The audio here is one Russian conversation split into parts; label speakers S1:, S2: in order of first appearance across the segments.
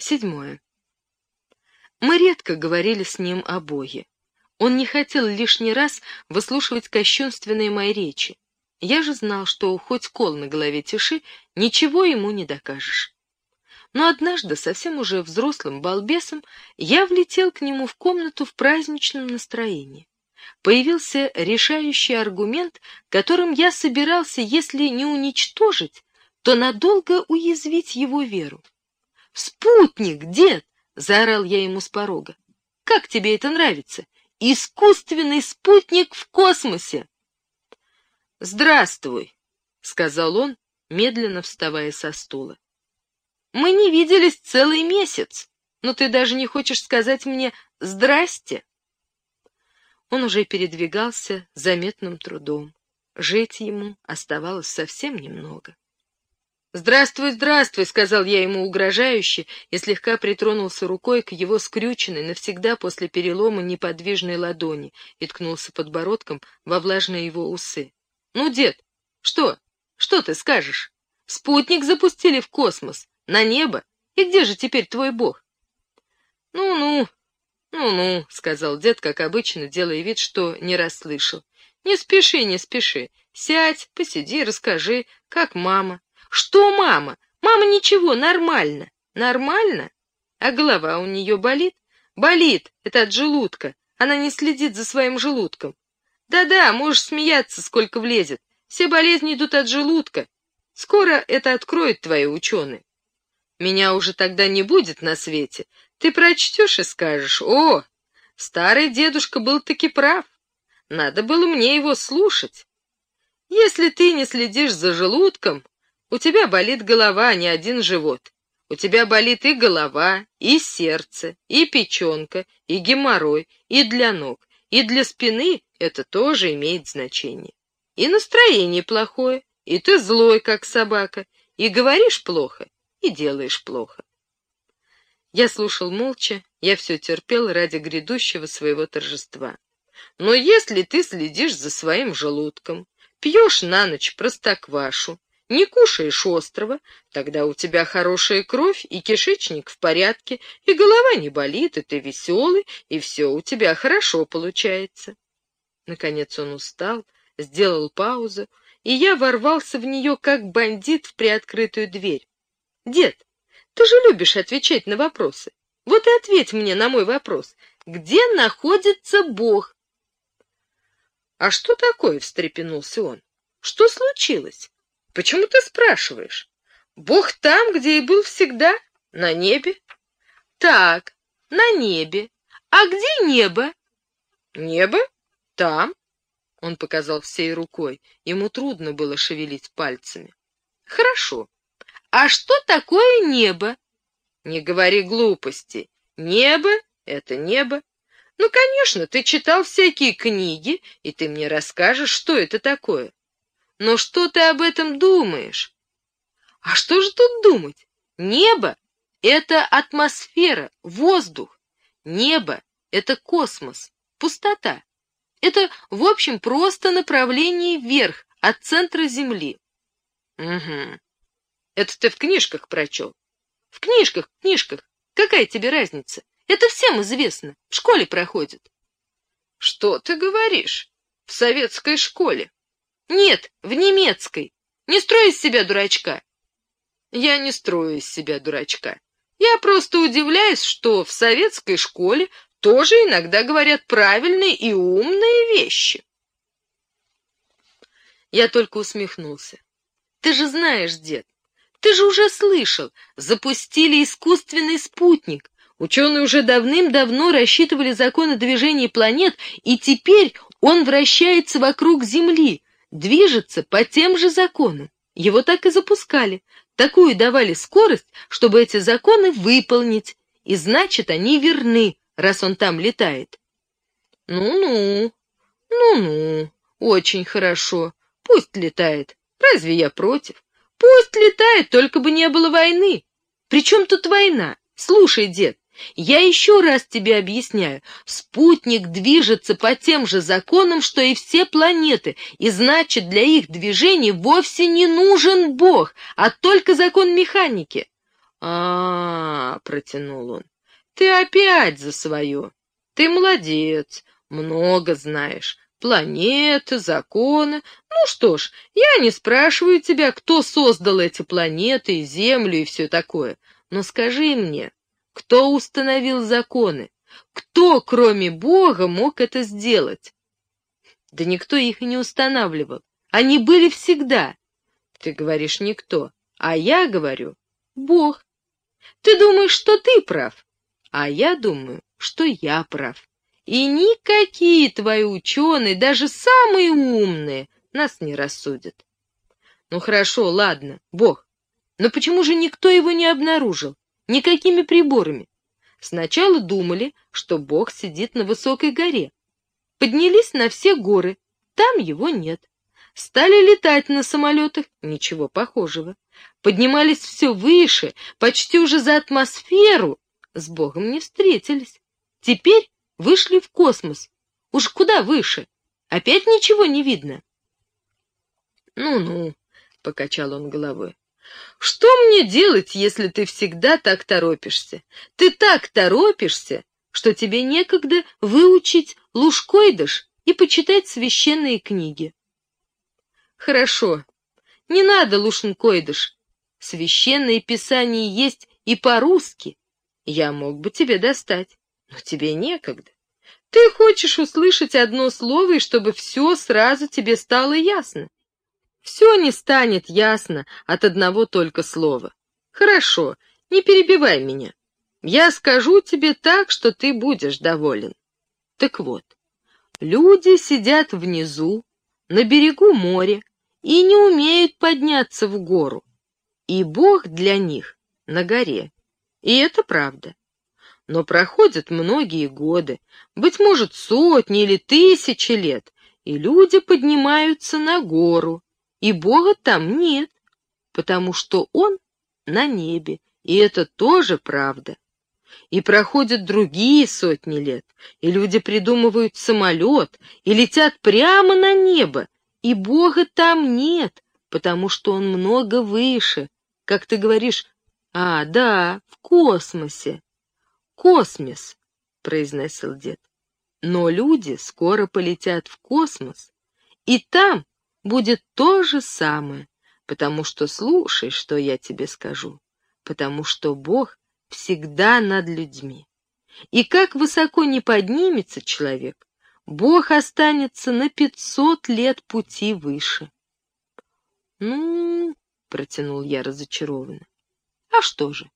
S1: Седьмое. Мы редко говорили с ним о Боге. Он не хотел лишний раз выслушивать кощунственные мои речи. Я же знал, что хоть кол на голове тиши, ничего ему не докажешь. Но однажды, совсем уже взрослым балбесом, я влетел к нему в комнату в праздничном настроении. Появился решающий аргумент, которым я собирался, если не уничтожить, то надолго уязвить его веру. «Спутник, дед!» — заорал я ему с порога. «Как тебе это нравится? Искусственный спутник в космосе!» «Здравствуй!» — сказал он, медленно вставая со стула. «Мы не виделись целый месяц, но ты даже не хочешь сказать мне «здрасте». Он уже передвигался заметным трудом. Жить ему оставалось совсем немного. «Здравствуй, здравствуй!» — сказал я ему угрожающе и слегка притронулся рукой к его скрюченной навсегда после перелома неподвижной ладони и ткнулся подбородком во влажные его усы. «Ну, дед, что? Что ты скажешь? Спутник запустили в космос, на небо, и где же теперь твой бог?» «Ну-ну, ну-ну», — сказал дед, как обычно, делая вид, что не расслышал. «Не спеши, не спеши. Сядь, посиди, расскажи, как мама, что мама? Мама ничего, нормально. Нормально? А голова у нее болит? Болит, это от желудка. Она не следит за своим желудком. Да-да, можешь смеяться, сколько влезет. Все болезни идут от желудка. Скоро это откроют твои ученые. Меня уже тогда не будет на свете. Ты прочтешь и скажешь, о, старый дедушка был таки прав. Надо было мне его слушать. Если ты не следишь за желудком, у тебя болит голова, а не один живот. У тебя болит и голова, и сердце, и печенка, и геморрой, и для ног, и для спины это тоже имеет значение. И настроение плохое, и ты злой, как собака, и говоришь плохо, и делаешь плохо. Я слушал молча, я все терпел ради грядущего своего торжества. Но если ты следишь за своим желудком, пьешь на ночь простоквашу, не кушаешь острого, тогда у тебя хорошая кровь, и кишечник в порядке, и голова не болит, и ты веселый, и все у тебя хорошо получается. Наконец он устал, сделал паузу, и я ворвался в нее, как бандит в приоткрытую дверь. «Дед, ты же любишь отвечать на вопросы. Вот и ответь мне на мой вопрос. Где находится Бог?» «А что такое?» — встрепенулся он. «Что случилось?» Почему ты спрашиваешь? Бог там, где и был всегда, на небе. Так, на небе. А где небо? Небо? Там. Он показал всей рукой. Ему трудно было шевелить пальцами. Хорошо. А что такое небо? Не говори глупости. Небо — это небо. Ну, конечно, ты читал всякие книги, и ты мне расскажешь, что это такое. Но что ты об этом думаешь? А что же тут думать? Небо — это атмосфера, воздух. Небо — это космос, пустота. Это, в общем, просто направление вверх, от центра Земли. Угу. Это ты в книжках прочел? В книжках, книжках. Какая тебе разница? Это всем известно. В школе проходит. Что ты говоришь? В советской школе. Нет, в немецкой. Не строй из себя дурачка. Я не строю из себя дурачка. Я просто удивляюсь, что в советской школе тоже иногда говорят правильные и умные вещи. Я только усмехнулся. Ты же знаешь, дед, ты же уже слышал, запустили искусственный спутник. Ученые уже давным-давно рассчитывали законы движения планет, и теперь он вращается вокруг Земли, движется по тем же законам. Его так и запускали. Такую давали скорость, чтобы эти законы выполнить, и значит, они верны, раз он там летает. Ну-ну, ну-ну, очень хорошо, пусть летает. Разве я против? Пусть летает, только бы не было войны. Причем тут война? Слушай, дед, я еще раз тебе объясняю, спутник движется по тем же законам, что и все планеты, и значит, для их движения вовсе не нужен Бог, а только закон механики. а, -а, -а протянул он, — ты опять за свое. Ты молодец, много знаешь. Планеты, законы. Ну что ж, я не спрашиваю тебя, кто создал эти планеты и Землю и все такое. Но скажи мне, кто установил законы? Кто, кроме Бога, мог это сделать? Да никто их и не устанавливал. Они были всегда. Ты говоришь «никто», а я говорю «Бог». Ты думаешь, что ты прав, а я думаю, что я прав. И никакие твои ученые, даже самые умные, нас не рассудят. Ну хорошо, ладно, Бог. Но почему же никто его не обнаружил? Никакими приборами. Сначала думали, что Бог сидит на высокой горе. Поднялись на все горы, там его нет. Стали летать на самолетах, ничего похожего. Поднимались все выше, почти уже за атмосферу, с Богом не встретились. Теперь Вышли в космос. Уж куда выше. Опять ничего не видно. Ну-ну, покачал он головой. Что мне делать, если ты всегда так торопишься? Ты так торопишься, что тебе некогда выучить лужкойдыш и почитать священные книги. Хорошо, не надо лушнкойдыш. Священные писания есть и по-русски. Я мог бы тебе достать. Но тебе некогда. Ты хочешь услышать одно слово, и чтобы все сразу тебе стало ясно. Все не станет ясно от одного только слова. Хорошо, не перебивай меня. Я скажу тебе так, что ты будешь доволен. Так вот, люди сидят внизу, на берегу моря, и не умеют подняться в гору. И Бог для них на горе. И это правда. Но проходят многие годы, быть может, сотни или тысячи лет, и люди поднимаются на гору, и Бога там нет, потому что Он на небе, и это тоже правда. И проходят другие сотни лет, и люди придумывают самолет и летят прямо на небо, и Бога там нет, потому что Он много выше, как ты говоришь, а, да, в космосе космос, — произносил дед. Но люди скоро полетят в космос, и там будет то же самое, потому что слушай, что я тебе скажу, потому что Бог всегда над людьми. И как высоко не поднимется человек, Бог останется на пятьсот лет пути выше. — Ну, — протянул я разочарованно, — а что же?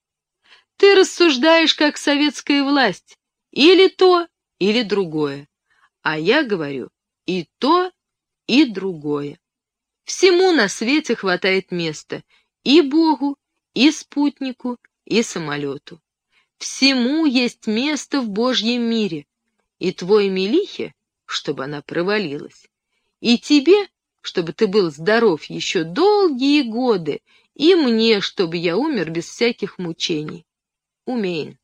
S1: Ты рассуждаешь как советская власть. Или то, или другое. А я говорю и то, и другое. Всему на свете хватает места. И Богу, и спутнику, и самолету. Всему есть место в Божьем мире. И твой Мелихе, чтобы она провалилась. И тебе, чтобы ты был здоров еще долгие годы. И мне, чтобы я умер без всяких мучений. Умеем.